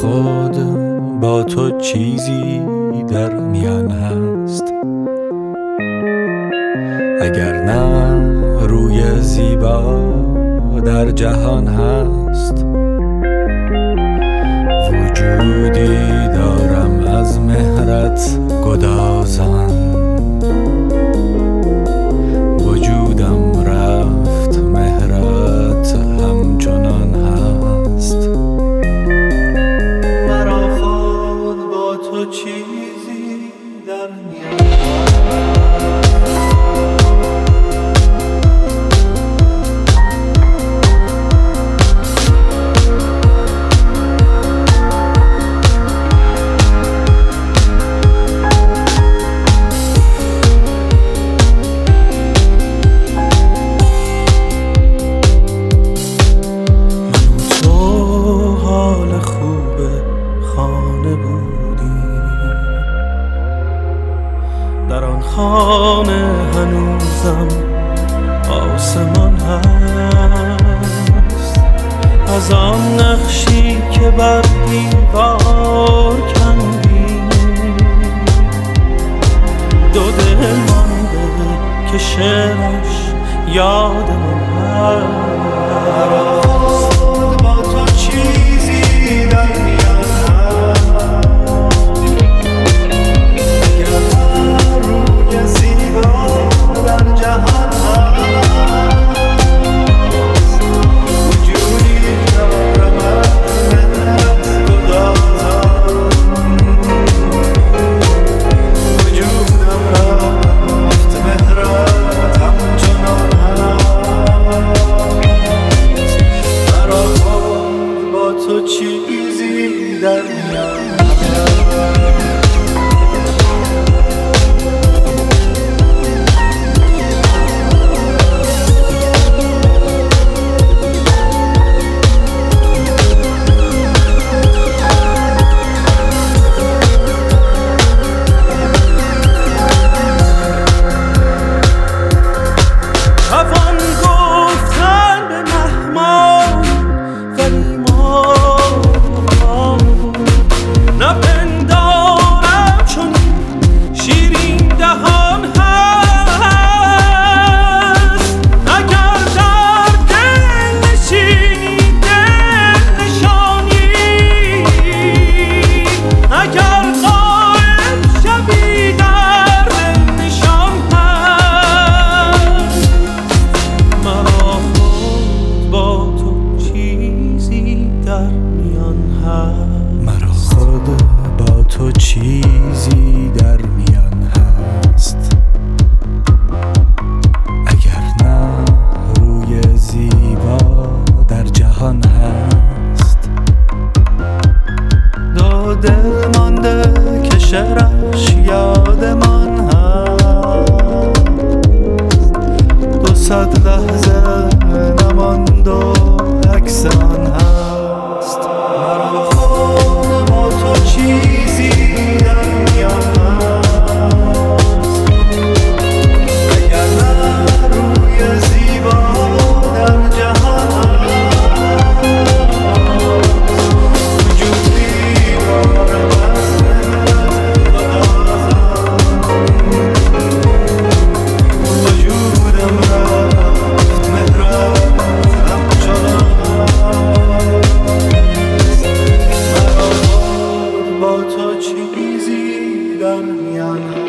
خود با تو چیزی در میان هست. اگر نه روی زیبا در جهان هست. وجودی خانه هنوزم آسمان هست. از آن نقشی که بر دیوار کندیم. دو دل مانده که شعرش یادمان هست. on.